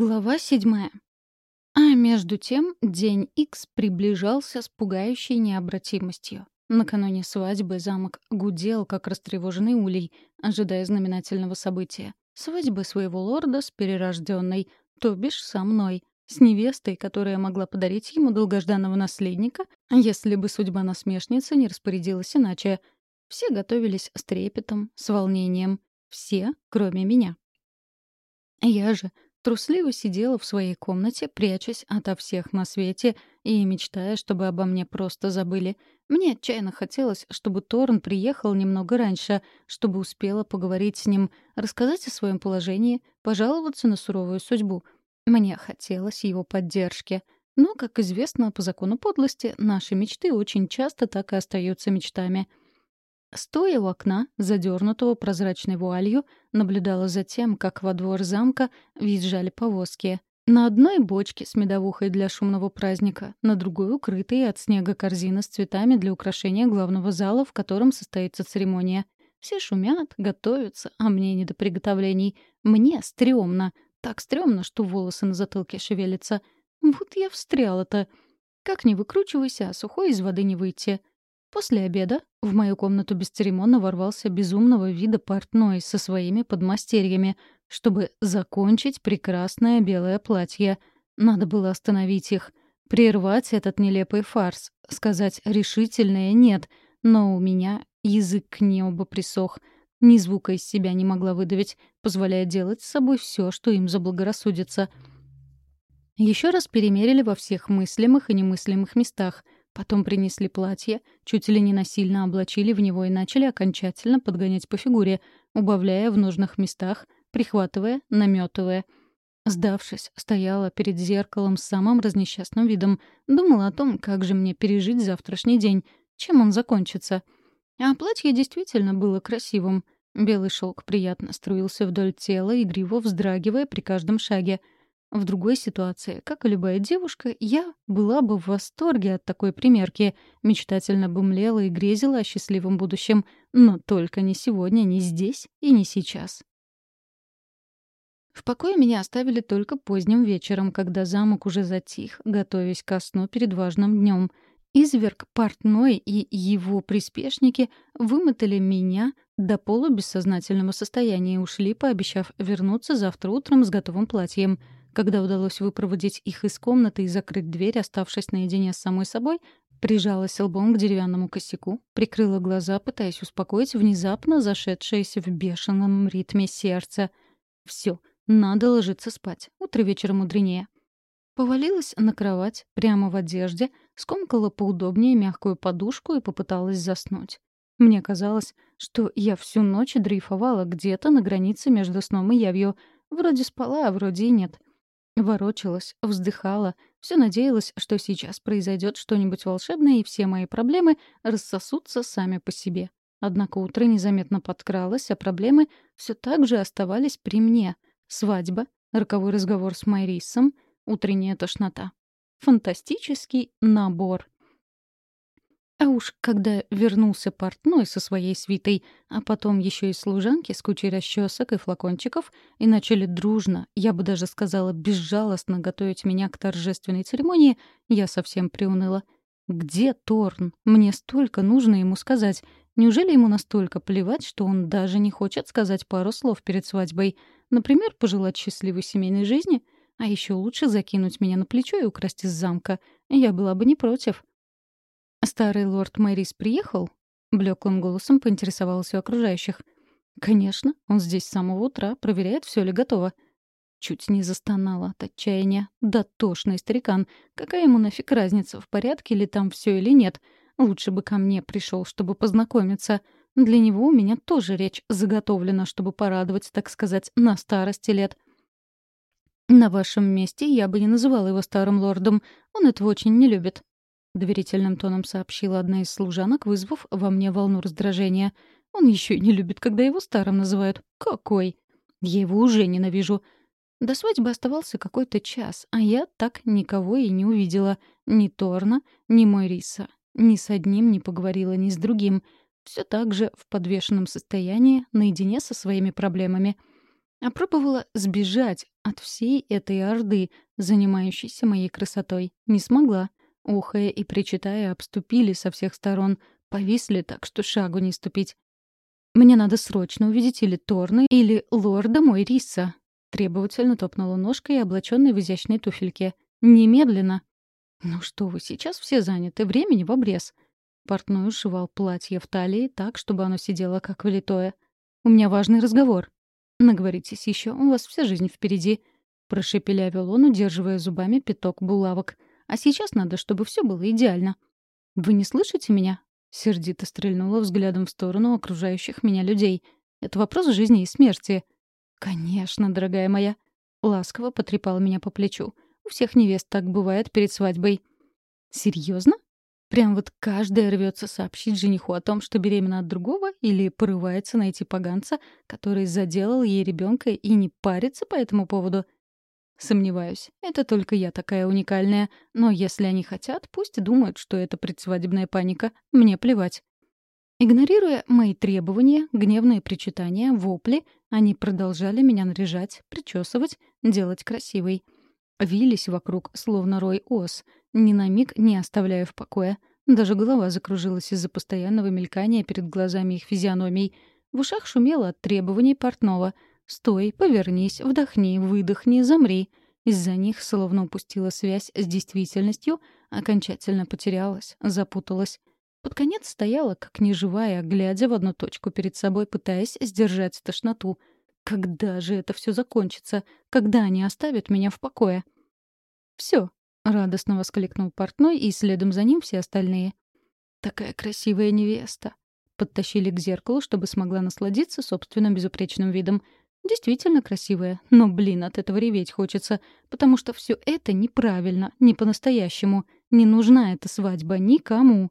Глава седьмая. А между тем день Икс приближался с пугающей необратимостью. Накануне свадьбы замок гудел, как растревоженный улей, ожидая знаменательного события. Свадьбы своего лорда с перерожденной, то бишь со мной, с невестой, которая могла подарить ему долгожданного наследника, если бы судьба насмешницы не распорядилась иначе. Все готовились с трепетом, с волнением. Все, кроме меня. Я же трусливо сидела в своей комнате, прячась ото всех на свете и мечтая, чтобы обо мне просто забыли. Мне отчаянно хотелось, чтобы Торн приехал немного раньше, чтобы успела поговорить с ним, рассказать о своем положении, пожаловаться на суровую судьбу. Мне хотелось его поддержки. Но, как известно, по закону подлости, наши мечты очень часто так и остаются мечтами — Стоя у окна, задернутого прозрачной вуалью, наблюдала за тем, как во двор замка въезжали повозки. На одной бочке с медовухой для шумного праздника, на другой — укрытые от снега корзина с цветами для украшения главного зала, в котором состоится церемония. Все шумят, готовятся, а мне не до приготовлений. Мне стрёмно. Так стрёмно, что волосы на затылке шевелятся. Вот я встряла-то. Как ни выкручивайся, а сухой из воды не выйти. После обеда в мою комнату бесцеремонно ворвался безумного вида портной со своими подмастерьями, чтобы закончить прекрасное белое платье. Надо было остановить их, прервать этот нелепый фарс, сказать решительное «нет», но у меня язык к небу присох. Ни звука из себя не могла выдавить, позволяя делать с собой все, что им заблагорассудится. Еще раз перемерили во всех мыслимых и немыслимых местах — Потом принесли платье, чуть ли не насильно облачили в него и начали окончательно подгонять по фигуре, убавляя в нужных местах, прихватывая, наметывая. Сдавшись, стояла перед зеркалом с самым разнесчастным видом, думала о том, как же мне пережить завтрашний день, чем он закончится. А платье действительно было красивым. Белый шелк приятно струился вдоль тела, игриво вздрагивая при каждом шаге — в другой ситуации, как и любая девушка, я была бы в восторге от такой примерки, мечтательно бы млела и грезила о счастливом будущем, но только не сегодня, не здесь и не сейчас. В покое меня оставили только поздним вечером, когда замок уже затих, готовясь ко сну перед важным днем. Изверг портной и его приспешники вымотали меня до полубессознательного состояния и ушли, пообещав вернуться завтра утром с готовым платьем — когда удалось выпроводить их из комнаты и закрыть дверь, оставшись наедине с самой собой, прижалась лбом к деревянному косяку, прикрыла глаза, пытаясь успокоить внезапно зашедшееся в бешеном ритме сердце. Все, надо ложиться спать. Утро вечера мудренее. Повалилась на кровать, прямо в одежде, скомкала поудобнее мягкую подушку и попыталась заснуть. Мне казалось, что я всю ночь дрейфовала где-то на границе между сном и явью. Вроде спала, а вроде и нет. Ворочалась, вздыхала, все надеялась, что сейчас произойдет что-нибудь волшебное, и все мои проблемы рассосутся сами по себе. Однако утро незаметно подкралось, а проблемы все так же оставались при мне. Свадьба, роковой разговор с Майрисом, утренняя тошнота. Фантастический набор. А уж когда вернулся портной со своей свитой, а потом еще и служанки с кучей расчесок и флакончиков, и начали дружно, я бы даже сказала, безжалостно готовить меня к торжественной церемонии, я совсем приуныла. Где Торн? Мне столько нужно ему сказать. Неужели ему настолько плевать, что он даже не хочет сказать пару слов перед свадьбой? Например, пожелать счастливой семейной жизни? А еще лучше закинуть меня на плечо и украсть из замка. Я была бы не против. «Старый лорд Мэрис приехал?» — блеклым голосом поинтересовался у окружающих. «Конечно, он здесь с самого утра, проверяет, все ли готово». Чуть не застонала от отчаяния. Дотошный старикан. Какая ему нафиг разница, в порядке ли там все или нет? Лучше бы ко мне пришел, чтобы познакомиться. Для него у меня тоже речь заготовлена, чтобы порадовать, так сказать, на старости лет. На вашем месте я бы не называла его старым лордом. Он этого очень не любит. — доверительным тоном сообщила одна из служанок, вызвав во мне волну раздражения. «Он еще и не любит, когда его старым называют. Какой? Я его уже ненавижу». До свадьбы оставался какой-то час, а я так никого и не увидела. Ни Торна, ни Мойриса. Ни с одним не поговорила, ни с другим. Все так же в подвешенном состоянии, наедине со своими проблемами. Опробовала сбежать от всей этой орды, занимающейся моей красотой. Не смогла. Ухая и причитая, обступили со всех сторон. Повисли так, что шагу не ступить. «Мне надо срочно увидеть или Торна, или лорда мой Риса», Требовательно топнула ножкой, облаченной в изящной туфельке. «Немедленно!» «Ну что вы, сейчас все заняты, времени в обрез». Портной ушивал платье в талии так, чтобы оно сидело как влитое. «У меня важный разговор». «Наговоритесь еще, у вас вся жизнь впереди», — прошепелявил он, удерживая зубами пяток булавок. «А сейчас надо, чтобы все было идеально». «Вы не слышите меня?» — сердито стрельнула взглядом в сторону окружающих меня людей. «Это вопрос жизни и смерти». «Конечно, дорогая моя», — ласково потрепал меня по плечу. «У всех невест так бывает перед свадьбой». «Серьезно? Прям вот каждая рвется сообщить жениху о том, что беременна от другого, или порывается найти поганца, который заделал ей ребенка и не парится по этому поводу?» Сомневаюсь. Это только я такая уникальная. Но если они хотят, пусть думают, что это предсвадебная паника. Мне плевать. Игнорируя мои требования, гневные причитания, вопли, они продолжали меня наряжать, причесывать, делать красивой. Вились вокруг, словно рой ос, ни на миг не оставляя в покое. Даже голова закружилась из-за постоянного мелькания перед глазами их физиономий. В ушах шумело от требований портного. «Стой, повернись, вдохни, выдохни, замри». Из-за них словно упустила связь с действительностью, окончательно потерялась, запуталась. Под конец стояла, как неживая, глядя в одну точку перед собой, пытаясь сдержать тошноту. Когда же это все закончится? Когда они оставят меня в покое? Все, радостно воскликнул портной, и следом за ним все остальные. Такая красивая невеста. Подтащили к зеркалу, чтобы смогла насладиться собственным безупречным видом. Действительно красивая, но, блин, от этого реветь хочется, потому что все это неправильно, не по-настоящему. Не нужна эта свадьба никому.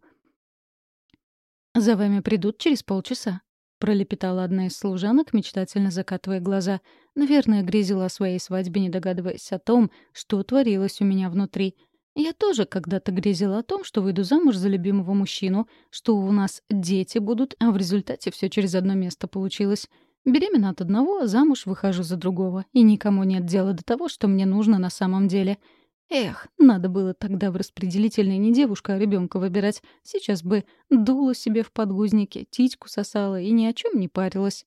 «За вами придут через полчаса», — пролепетала одна из служанок, мечтательно закатывая глаза. Наверное, грезила о своей свадьбе, не догадываясь о том, что творилось у меня внутри. Я тоже когда-то грезила о том, что выйду замуж за любимого мужчину, что у нас дети будут, а в результате все через одно место получилось. Беременна от одного, замуж выхожу за другого, и никому нет дела до того, что мне нужно на самом деле — Эх, надо было тогда в распределительной не девушка, а ребенка выбирать. Сейчас бы дула себе в подгузнике, титьку сосала и ни о чем не парилась.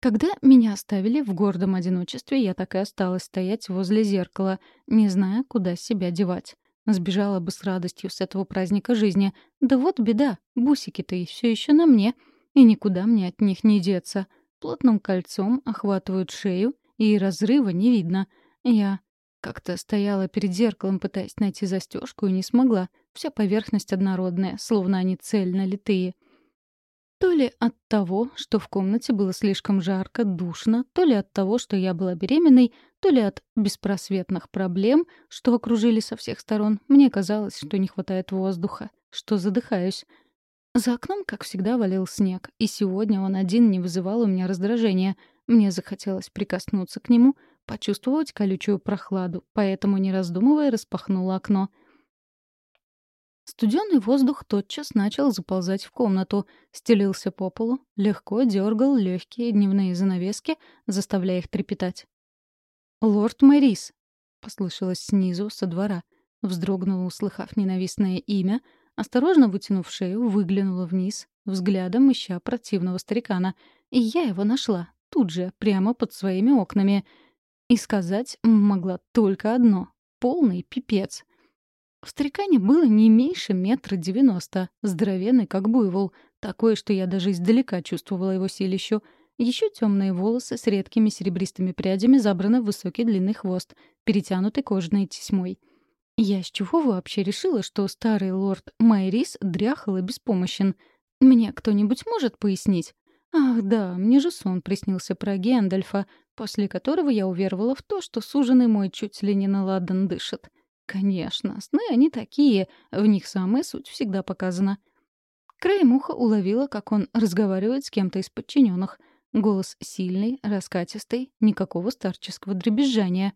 Когда меня оставили в гордом одиночестве, я так и осталась стоять возле зеркала, не зная, куда себя девать. Сбежала бы с радостью с этого праздника жизни. Да вот беда, бусики-то все еще на мне, и никуда мне от них не деться. Плотным кольцом охватывают шею, и разрыва не видно. Я как-то стояла перед зеркалом, пытаясь найти застежку, и не смогла. Вся поверхность однородная, словно они цельно литые. То ли от того, что в комнате было слишком жарко, душно, то ли от того, что я была беременной, то ли от беспросветных проблем, что окружили со всех сторон, мне казалось, что не хватает воздуха, что задыхаюсь. За окном, как всегда, валил снег, и сегодня он один не вызывал у меня раздражения. Мне захотелось прикоснуться к нему — почувствовать колючую прохладу, поэтому, не раздумывая, распахнула окно. Студенный воздух тотчас начал заползать в комнату, стелился по полу, легко дергал легкие дневные занавески, заставляя их трепетать. «Лорд Мэрис!» — послышалось снизу, со двора. Вздрогнула, услыхав ненавистное имя, осторожно вытянув шею, выглянула вниз, взглядом ища противного старикана. И я его нашла, тут же, прямо под своими окнами — и сказать могла только одно — полный пипец. В старикане было не меньше метра девяносто, здоровенный, как буйвол, такое, что я даже издалека чувствовала его силищу. Еще темные волосы с редкими серебристыми прядями забраны в высокий длинный хвост, перетянутый кожаной тесьмой. Я с чего вообще решила, что старый лорд Майрис дряхал и беспомощен? Мне кто-нибудь может пояснить? Ах да, мне же сон приснился про Гендальфа, после которого я уверовала в то, что суженый мой чуть ли не наладан дышит. Конечно, сны они такие, в них самая суть всегда показана. Краем уха уловила, как он разговаривает с кем-то из подчиненных. Голос сильный, раскатистый, никакого старческого дребезжания.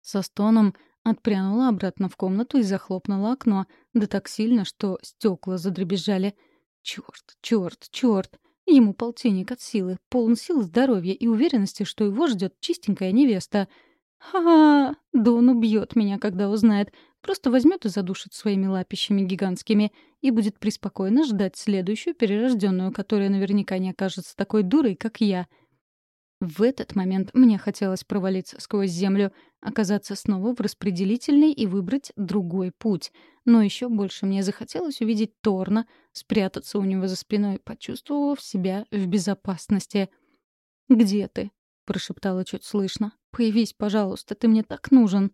Со стоном отпрянула обратно в комнату и захлопнула окно, да так сильно, что стекла задребезжали. Черт, черт, черт! Ему полтинник от силы, полон сил, здоровья и уверенности, что его ждет чистенькая невеста. Ха-ха, да он убьет меня, когда узнает. Просто возьмет и задушит своими лапищами гигантскими и будет преспокойно ждать следующую перерожденную, которая наверняка не окажется такой дурой, как я. В этот момент мне хотелось провалиться сквозь землю, оказаться снова в распределительной и выбрать другой путь. Но еще больше мне захотелось увидеть Торна, спрятаться у него за спиной, почувствовав себя в безопасности. «Где ты?» — прошептала чуть слышно. «Появись, пожалуйста, ты мне так нужен».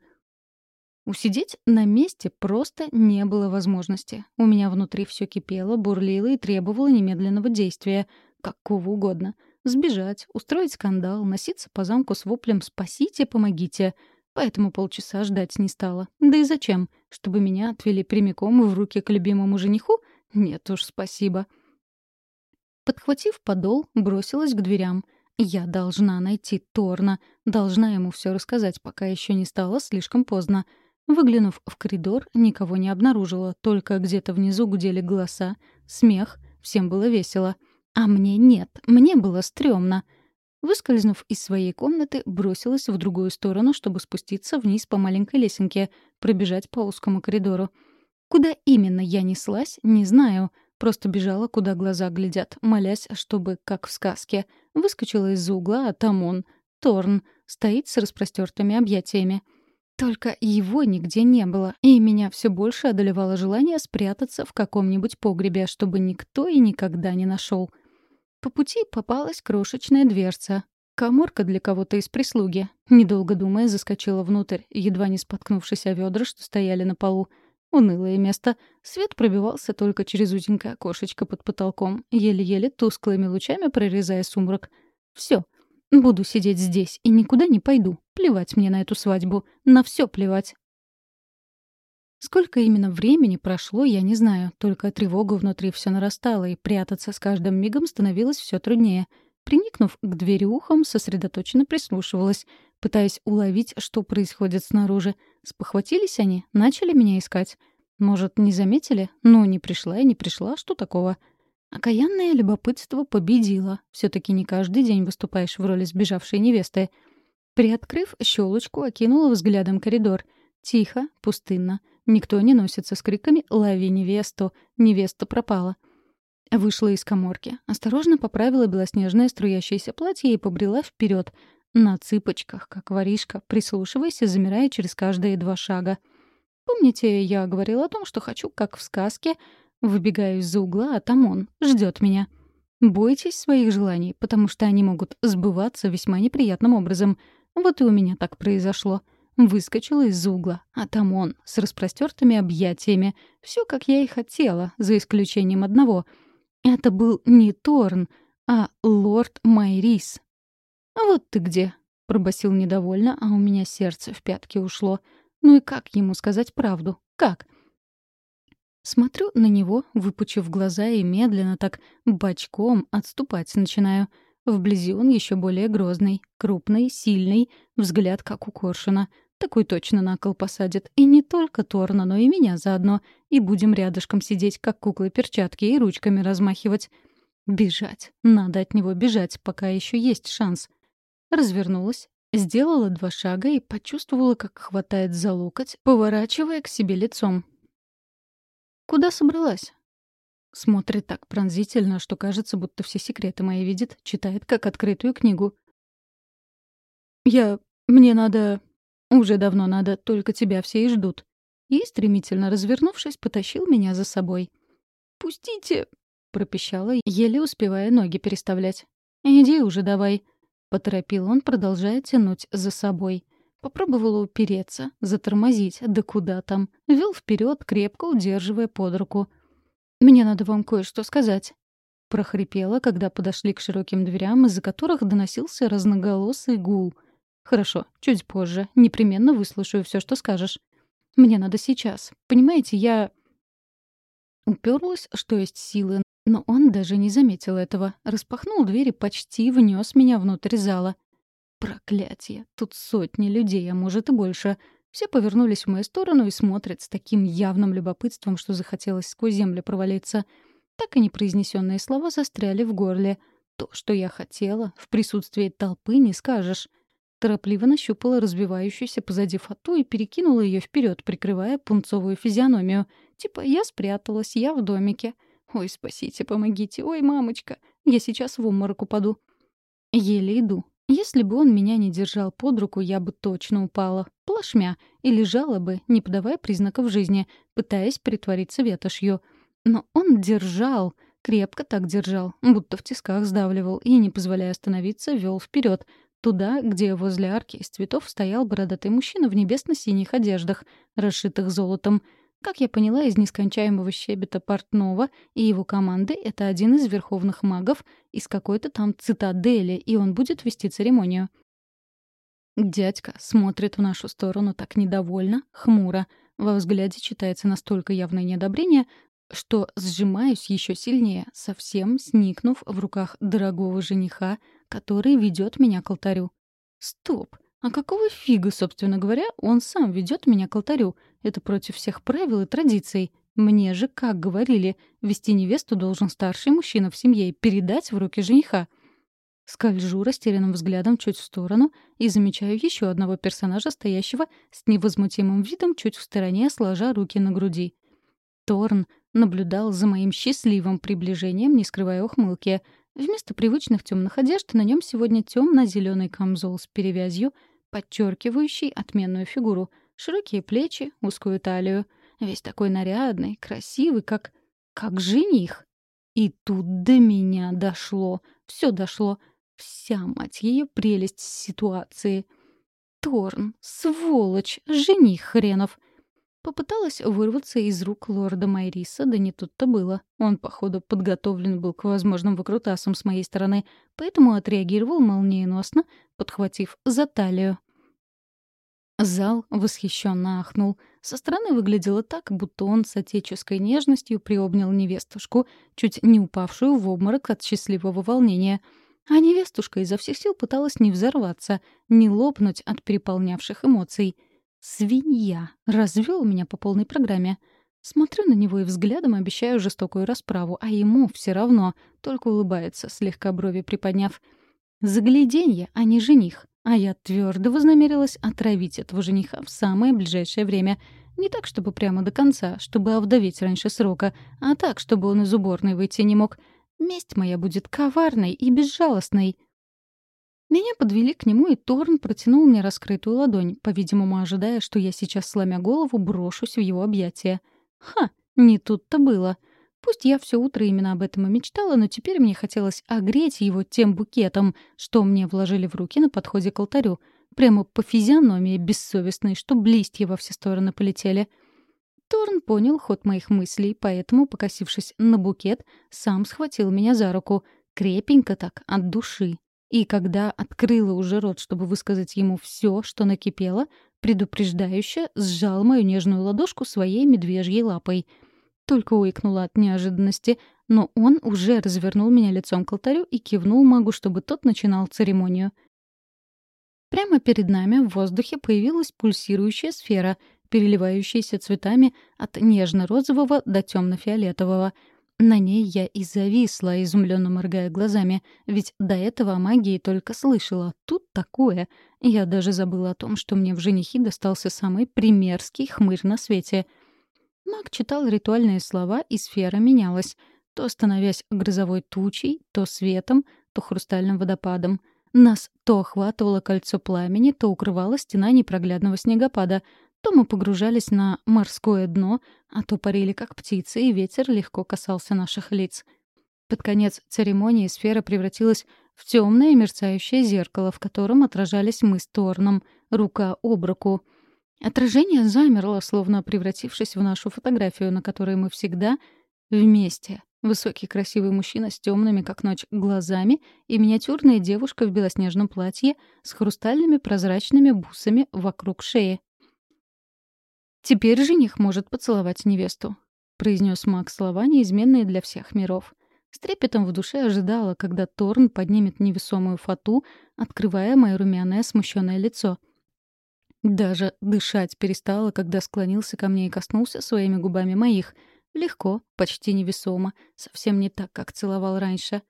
Усидеть на месте просто не было возможности. У меня внутри все кипело, бурлило и требовало немедленного действия, какого угодно. Сбежать, устроить скандал, носиться по замку с воплем «Спасите, помогите!» Поэтому полчаса ждать не стала. Да и зачем? Чтобы меня отвели прямиком в руки к любимому жениху? Нет уж, спасибо. Подхватив подол, бросилась к дверям. Я должна найти Торна, должна ему все рассказать, пока еще не стало слишком поздно. Выглянув в коридор, никого не обнаружила, только где-то внизу гудели голоса, смех, всем было весело. А мне нет, мне было стрёмно. Выскользнув из своей комнаты, бросилась в другую сторону, чтобы спуститься вниз по маленькой лесенке, пробежать по узкому коридору. Куда именно я неслась, не знаю. Просто бежала, куда глаза глядят, молясь, чтобы, как в сказке, выскочила из-за угла, а там он, Торн, стоит с распростертыми объятиями. Только его нигде не было, и меня все больше одолевало желание спрятаться в каком-нибудь погребе, чтобы никто и никогда не нашел. По пути попалась крошечная дверца. Коморка для кого-то из прислуги. Недолго думая, заскочила внутрь, едва не споткнувшись о ведра, что стояли на полу. Унылое место. Свет пробивался только через узенькое окошечко под потолком, еле-еле тусклыми лучами прорезая сумрак. Все, Буду сидеть здесь и никуда не пойду. Плевать мне на эту свадьбу. На все плевать. Сколько именно времени прошло, я не знаю. Только тревога внутри все нарастала, и прятаться с каждым мигом становилось все труднее. Приникнув к двери ухом, сосредоточенно прислушивалась, пытаясь уловить, что происходит снаружи. Спохватились они, начали меня искать. Может, не заметили? Ну, не пришла и не пришла, что такого? Окаянное любопытство победило. все таки не каждый день выступаешь в роли сбежавшей невесты. Приоткрыв щелочку, окинула взглядом коридор. Тихо, пустынно. Никто не носится с криками «Лови невесту! Невеста пропала!» Вышла из коморки, осторожно поправила белоснежное струящееся платье и побрела вперед, на цыпочках, как воришка, прислушиваясь и замирая через каждые два шага. Помните, я говорила о том, что хочу, как в сказке, Выбегаю из-за угла, а там он ждет меня. Бойтесь своих желаний, потому что они могут сбываться весьма неприятным образом. Вот и у меня так произошло. Выскочила из-за угла, а там он, с распростертыми объятиями. Все, как я и хотела, за исключением одного. Это был не Торн, а лорд Майрис. «Вот ты где!» — пробасил недовольно, а у меня сердце в пятки ушло. Ну и как ему сказать правду? Как? Смотрю на него, выпучив глаза и медленно так бочком отступать начинаю. Вблизи он еще более грозный, крупный, сильный, взгляд как у коршуна. Такой точно на кол посадит. И не только Торна, но и меня заодно. И будем рядышком сидеть, как куклы-перчатки, и ручками размахивать. Бежать. Надо от него бежать, пока еще есть шанс. Развернулась, сделала два шага и почувствовала, как хватает за локоть, поворачивая к себе лицом. «Куда собралась?» Смотрит так пронзительно, что кажется, будто все секреты мои видит, читает как открытую книгу. «Я... мне надо... уже давно надо, только тебя все и ждут». И, стремительно развернувшись, потащил меня за собой. «Пустите!» — пропищала, еле успевая ноги переставлять. «Иди уже давай», — поторопил он, продолжая тянуть за собой. Попробовала упереться, затормозить, да куда там. Вел вперед, крепко удерживая под руку. «Мне надо вам кое-что сказать», — прохрипела, когда подошли к широким дверям, из-за которых доносился разноголосый гул. «Хорошо, чуть позже. Непременно выслушаю все, что скажешь. Мне надо сейчас. Понимаете, я...» Уперлась, что есть силы, но он даже не заметил этого. Распахнул дверь и почти внес меня внутрь зала. Проклятие. Тут сотни людей, а может и больше. Все повернулись в мою сторону и смотрят с таким явным любопытством, что захотелось сквозь землю провалиться. Так и непроизнесенные слова застряли в горле. То, что я хотела, в присутствии толпы не скажешь. Торопливо нащупала разбивающуюся позади фату и перекинула ее вперед, прикрывая пунцовую физиономию. Типа «я спряталась, я в домике». «Ой, спасите, помогите, ой, мамочка, я сейчас в обморок упаду». Еле иду. Если бы он меня не держал под руку, я бы точно упала, плашмя, и лежала бы, не подавая признаков жизни, пытаясь притвориться ветошью. Но он держал, крепко так держал, будто в тисках сдавливал и, не позволяя остановиться, вел вперед, туда, где возле арки из цветов стоял бородатый мужчина в небесно-синих одеждах, расшитых золотом — как я поняла из нескончаемого щебета Портнова и его команды, это один из верховных магов из какой-то там цитадели, и он будет вести церемонию. Дядька смотрит в нашу сторону так недовольно, хмуро. Во взгляде читается настолько явное неодобрение, что сжимаюсь еще сильнее, совсем сникнув в руках дорогого жениха, который ведет меня к алтарю. Стоп! А какого фига, собственно говоря, он сам ведет меня к алтарю? Это против всех правил и традиций. Мне же, как говорили, вести невесту должен старший мужчина в семье и передать в руки жениха. Скольжу растерянным взглядом чуть в сторону и замечаю еще одного персонажа, стоящего с невозмутимым видом чуть в стороне, сложа руки на груди. Торн наблюдал за моим счастливым приближением, не скрывая ухмылки. Вместо привычных темных одежд на нем сегодня темно-зеленый камзол с перевязью, подчеркивающий отменную фигуру — Широкие плечи, узкую талию. Весь такой нарядный, красивый, как... как жених. И тут до меня дошло. Все дошло. Вся, мать ее, прелесть ситуации. Торн, сволочь, жених хренов. Попыталась вырваться из рук лорда Майриса, да не тут-то было. Он, походу, подготовлен был к возможным выкрутасам с моей стороны, поэтому отреагировал молниеносно, подхватив за талию. Зал восхищенно ахнул. Со стороны выглядело так, будто он с отеческой нежностью приобнял невестушку, чуть не упавшую в обморок от счастливого волнения. А невестушка изо всех сил пыталась не взорваться, не лопнуть от переполнявших эмоций. «Свинья!» развел меня по полной программе. Смотрю на него и взглядом обещаю жестокую расправу, а ему все равно, только улыбается, слегка брови приподняв. «Загляденье, а не жених!» А я твердо вознамерилась отравить этого жениха в самое ближайшее время. Не так, чтобы прямо до конца, чтобы овдоветь раньше срока, а так, чтобы он из уборной выйти не мог. Месть моя будет коварной и безжалостной. Меня подвели к нему, и Торн протянул мне раскрытую ладонь, по-видимому, ожидая, что я сейчас, сломя голову, брошусь в его объятия. Ха, не тут-то было. Пусть я все утро именно об этом и мечтала, но теперь мне хотелось огреть его тем букетом, что мне вложили в руки на подходе к алтарю. Прямо по физиономии бессовестной, что листья во все стороны полетели. Торн понял ход моих мыслей, поэтому, покосившись на букет, сам схватил меня за руку, крепенько так, от души. И когда открыла уже рот, чтобы высказать ему все, что накипело, предупреждающе сжал мою нежную ладошку своей медвежьей лапой — только уикнула от неожиданности, но он уже развернул меня лицом к алтарю и кивнул магу, чтобы тот начинал церемонию. Прямо перед нами в воздухе появилась пульсирующая сфера, переливающаяся цветами от нежно-розового до темно-фиолетового. На ней я и зависла, изумленно моргая глазами, ведь до этого о магии только слышала. Тут такое. Я даже забыла о том, что мне в женихи достался самый примерский хмырь на свете — Маг читал ритуальные слова, и сфера менялась, то становясь грозовой тучей, то светом, то хрустальным водопадом. Нас то охватывало кольцо пламени, то укрывала стена непроглядного снегопада, то мы погружались на морское дно, а то парили как птицы, и ветер легко касался наших лиц. Под конец церемонии сфера превратилась в темное мерцающее зеркало, в котором отражались мы с Торном, рука об руку — Отражение замерло, словно превратившись в нашу фотографию, на которой мы всегда вместе. Высокий красивый мужчина с темными, как ночь, глазами и миниатюрная девушка в белоснежном платье с хрустальными прозрачными бусами вокруг шеи. «Теперь жених может поцеловать невесту», — произнес маг слова, неизменные для всех миров. С трепетом в душе ожидала, когда Торн поднимет невесомую фату, открывая мое румяное смущенное лицо — даже дышать перестала, когда склонился ко мне и коснулся своими губами моих. Легко, почти невесомо, совсем не так, как целовал раньше.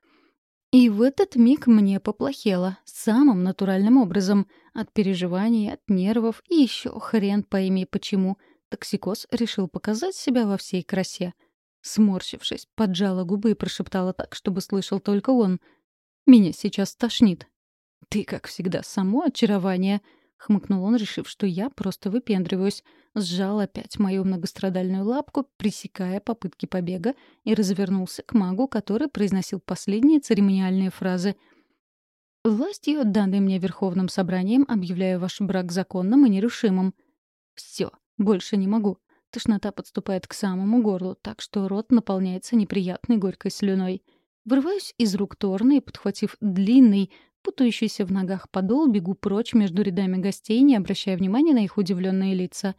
И в этот миг мне поплохело, самым натуральным образом, от переживаний, от нервов и еще хрен пойми почему. Токсикоз решил показать себя во всей красе. Сморщившись, поджала губы и прошептала так, чтобы слышал только он. «Меня сейчас тошнит». «Ты, как всегда, само очарование», — хмыкнул он, решив, что я просто выпендриваюсь. Сжал опять мою многострадальную лапку, пресекая попытки побега, и развернулся к магу, который произносил последние церемониальные фразы. «Властью, данной мне Верховным Собранием, объявляю ваш брак законным и нерушимым». «Все, больше не могу». Тошнота подступает к самому горлу, так что рот наполняется неприятной горькой слюной. Вырываюсь из рук Торна и, подхватив длинный, путающийся в ногах подол, бегу прочь между рядами гостей, не обращая внимания на их удивленные лица.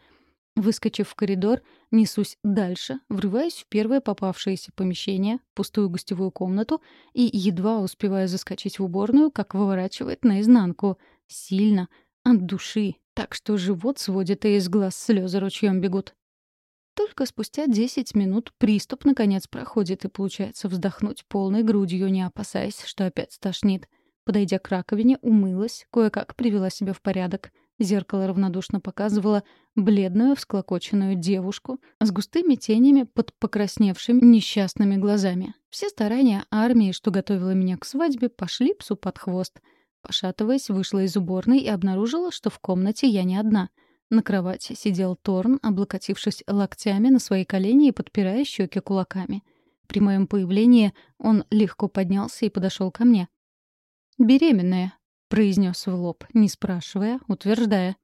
Выскочив в коридор, несусь дальше, врываюсь в первое попавшееся помещение, пустую гостевую комнату, и едва успеваю заскочить в уборную, как выворачивает наизнанку. Сильно, от души, так что живот сводит, и из глаз слезы ручьем бегут. Только спустя 10 минут приступ наконец проходит, и получается вздохнуть полной грудью, не опасаясь, что опять стошнит. Подойдя к раковине, умылась, кое-как привела себя в порядок. Зеркало равнодушно показывало бледную, всклокоченную девушку с густыми тенями под покрасневшими несчастными глазами. Все старания армии, что готовила меня к свадьбе, пошли псу под хвост. Пошатываясь, вышла из уборной и обнаружила, что в комнате я не одна. На кровати сидел Торн, облокотившись локтями на свои колени и подпирая щеки кулаками. При моем появлении он легко поднялся и подошел ко мне. «Беременная», — произнес в лоб, не спрашивая, утверждая.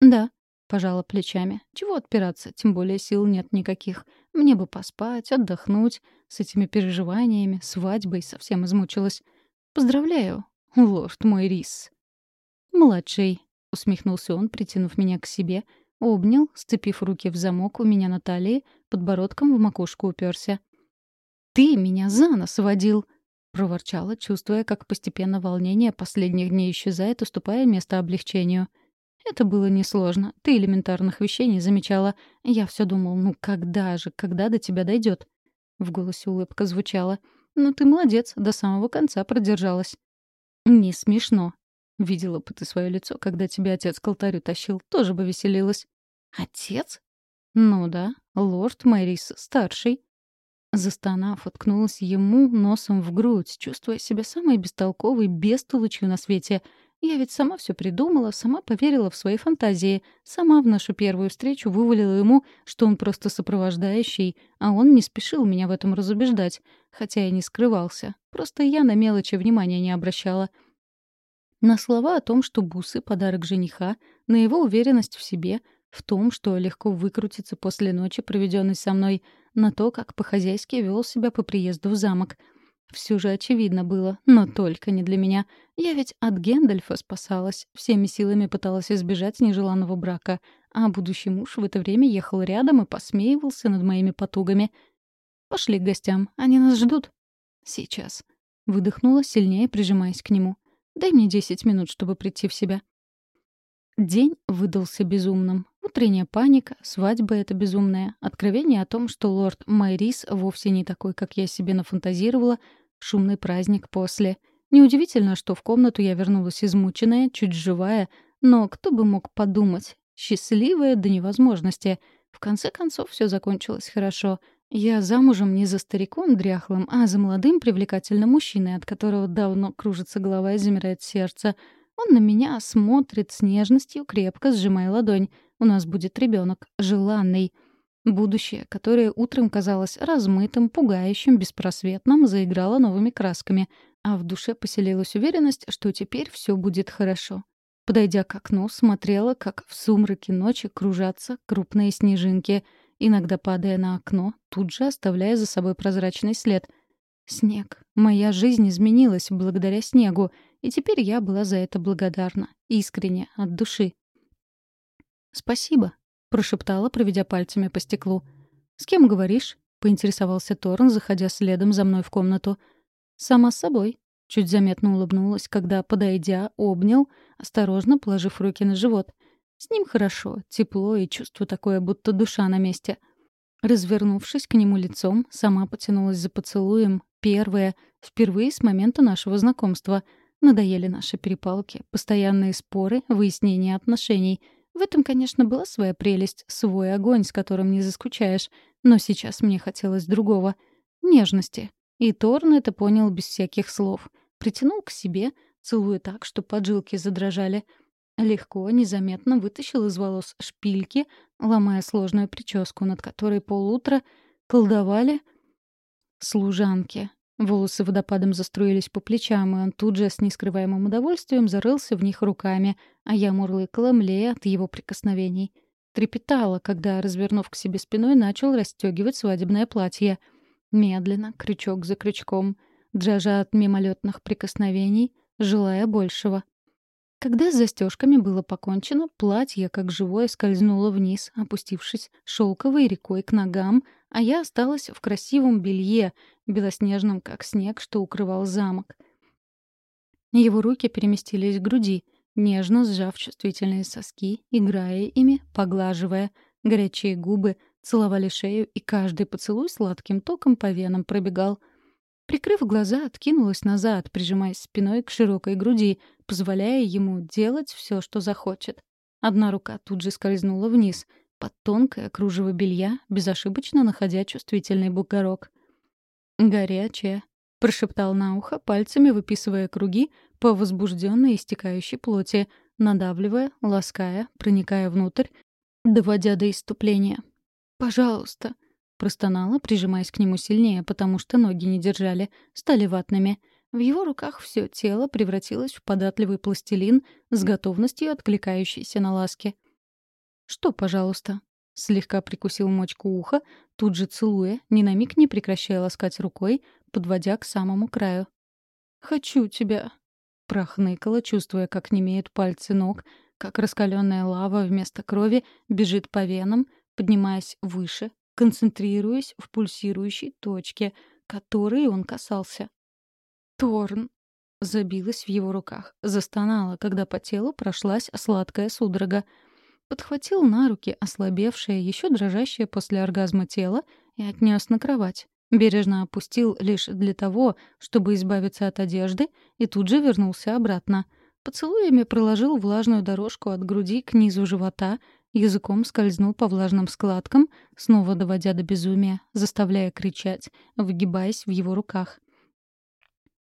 «Да», — пожала плечами. «Чего отпираться? Тем более сил нет никаких. Мне бы поспать, отдохнуть. С этими переживаниями, свадьбой совсем измучилась. Поздравляю, лорд мой рис». «Младший», — усмехнулся он, притянув меня к себе, обнял, сцепив руки в замок у меня на талии, подбородком в макушку уперся. «Ты меня за нос водил!» Проворчала, чувствуя, как постепенно волнение последних дней исчезает, уступая место облегчению. Это было несложно. Ты элементарных вещей не замечала. Я все думал, ну когда же, когда до тебя дойдет? В голосе улыбка звучала. «Ну ты молодец, до самого конца продержалась». «Не смешно». Видела бы ты свое лицо, когда тебя отец к алтарю тащил, тоже бы веселилась. «Отец?» «Ну да, лорд Мэрис старший». Застонав, уткнулась ему носом в грудь, чувствуя себя самой бестолковой бестолочью на свете. Я ведь сама все придумала, сама поверила в свои фантазии, сама в нашу первую встречу вывалила ему, что он просто сопровождающий, а он не спешил меня в этом разубеждать, хотя и не скрывался. Просто я на мелочи внимания не обращала. На слова о том, что бусы — подарок жениха, на его уверенность в себе — в том, что легко выкрутиться после ночи, проведенной со мной, на то, как по-хозяйски вел себя по приезду в замок. Все же очевидно было, но только не для меня. Я ведь от Гендальфа спасалась, всеми силами пыталась избежать нежеланного брака, а будущий муж в это время ехал рядом и посмеивался над моими потугами. «Пошли к гостям, они нас ждут». «Сейчас». Выдохнула, сильнее прижимаясь к нему. «Дай мне десять минут, чтобы прийти в себя». День выдался безумным. Утренняя паника, свадьба эта безумная, откровение о том, что лорд Майрис вовсе не такой, как я себе нафантазировала, шумный праздник после. Неудивительно, что в комнату я вернулась измученная, чуть живая, но кто бы мог подумать, счастливая до невозможности. В конце концов, все закончилось хорошо. Я замужем не за стариком дряхлым, а за молодым привлекательным мужчиной, от которого давно кружится голова и замирает сердце — он на меня смотрит с нежностью, крепко сжимая ладонь. У нас будет ребенок, желанный. Будущее, которое утром казалось размытым, пугающим, беспросветным, заиграло новыми красками, а в душе поселилась уверенность, что теперь все будет хорошо. Подойдя к окну, смотрела, как в сумраке ночи кружатся крупные снежинки, иногда падая на окно, тут же оставляя за собой прозрачный след. Снег. Моя жизнь изменилась благодаря снегу, и теперь я была за это благодарна, искренне, от души. «Спасибо», — прошептала, проведя пальцами по стеклу. «С кем говоришь?» — поинтересовался Торн, заходя следом за мной в комнату. «Сама с собой», — чуть заметно улыбнулась, когда, подойдя, обнял, осторожно положив руки на живот. «С ним хорошо, тепло и чувство такое, будто душа на месте». Развернувшись к нему лицом, сама потянулась за поцелуем, первая, впервые с момента нашего знакомства. Надоели наши перепалки, постоянные споры, выяснение отношений. В этом, конечно, была своя прелесть, свой огонь, с которым не заскучаешь. Но сейчас мне хотелось другого — нежности. И Торн это понял без всяких слов. Притянул к себе, целуя так, что поджилки задрожали. Легко, незаметно вытащил из волос шпильки, ломая сложную прическу, над которой полутра колдовали служанки. Волосы водопадом заструились по плечам, и он тут же с нескрываемым удовольствием зарылся в них руками, а я мурлыкала, млея от его прикосновений. Трепетала, когда, развернув к себе спиной, начал расстегивать свадебное платье. Медленно, крючок за крючком, дрожа от мимолетных прикосновений, желая большего. Когда с застежками было покончено, платье, как живое, скользнуло вниз, опустившись шелковой рекой к ногам, а я осталась в красивом белье, белоснежном, как снег, что укрывал замок. Его руки переместились к груди, нежно сжав чувствительные соски, играя ими, поглаживая. Горячие губы целовали шею, и каждый поцелуй сладким током по венам пробегал — Прикрыв глаза, откинулась назад, прижимаясь спиной к широкой груди, позволяя ему делать все, что захочет. Одна рука тут же скользнула вниз, под тонкое кружево белья, безошибочно находя чувствительный бугорок. «Горячая», — прошептал на ухо, пальцами выписывая круги по возбужденной истекающей плоти, надавливая, лаская, проникая внутрь, доводя до иступления. «Пожалуйста», Простонала, прижимаясь к нему сильнее, потому что ноги не держали, стали ватными. В его руках все тело превратилось в податливый пластилин с готовностью откликающийся на ласки. «Что, пожалуйста?» Слегка прикусил мочку уха, тут же целуя, ни на миг не прекращая ласкать рукой, подводя к самому краю. «Хочу тебя!» Прохныкала, чувствуя, как немеют пальцы ног, как раскаленная лава вместо крови бежит по венам, поднимаясь выше, концентрируясь в пульсирующей точке, которой он касался. «Торн!» Забилась в его руках, застонала, когда по телу прошлась сладкая судорога. Подхватил на руки ослабевшее, еще дрожащее после оргазма тело и отнес на кровать. Бережно опустил лишь для того, чтобы избавиться от одежды, и тут же вернулся обратно. Поцелуями проложил влажную дорожку от груди к низу живота — Языком скользнул по влажным складкам, снова доводя до безумия, заставляя кричать, выгибаясь в его руках.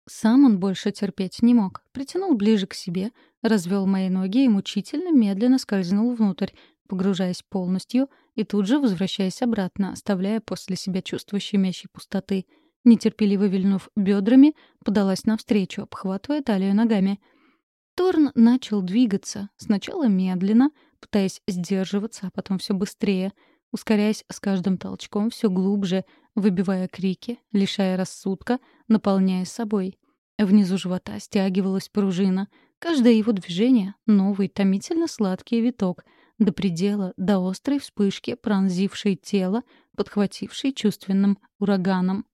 Сам он больше терпеть не мог. Притянул ближе к себе, развел мои ноги и мучительно медленно скользнул внутрь, погружаясь полностью и тут же возвращаясь обратно, оставляя после себя чувство щемящей пустоты. Нетерпеливо вильнув бедрами, подалась навстречу, обхватывая талию ногами. Торн начал двигаться, сначала медленно, пытаясь сдерживаться, а потом все быстрее, ускоряясь с каждым толчком все глубже, выбивая крики, лишая рассудка, наполняя собой. Внизу живота стягивалась пружина. Каждое его движение — новый, томительно сладкий виток, до предела, до острой вспышки, пронзившей тело, подхватившей чувственным ураганом.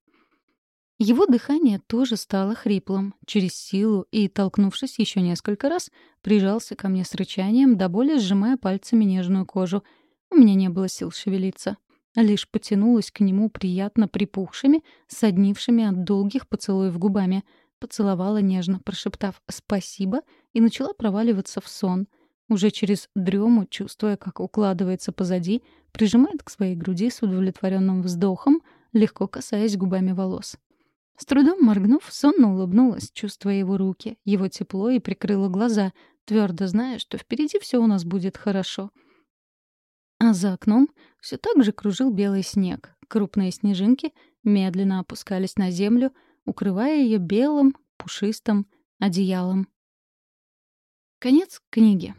Его дыхание тоже стало хриплым. Через силу и, толкнувшись еще несколько раз, прижался ко мне с рычанием, до боли сжимая пальцами нежную кожу. У меня не было сил шевелиться. Лишь потянулась к нему приятно припухшими, соднившими от долгих поцелуев губами. Поцеловала нежно, прошептав «спасибо», и начала проваливаться в сон. Уже через дрему, чувствуя, как укладывается позади, прижимает к своей груди с удовлетворенным вздохом, легко касаясь губами волос. С трудом моргнув, сонно улыбнулась, чувствуя его руки, его тепло и прикрыла глаза, твердо зная, что впереди все у нас будет хорошо. А за окном все так же кружил белый снег. Крупные снежинки медленно опускались на землю, укрывая ее белым, пушистым одеялом. Конец книги.